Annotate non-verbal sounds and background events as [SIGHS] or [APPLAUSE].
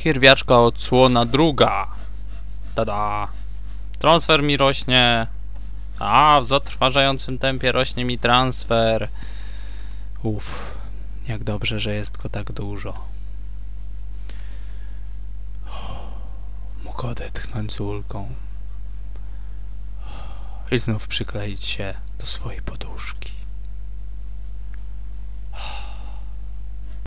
Chirwiaczka odsłona druga. Tada. Transfer mi rośnie. A, w zatrważającym tempie rośnie mi transfer. Uff, jak dobrze, że jest go tak dużo. [SIGHS] Mógł odetchnąć z ulgą. [SIGHS] I znów przykleić się do swojej podróży.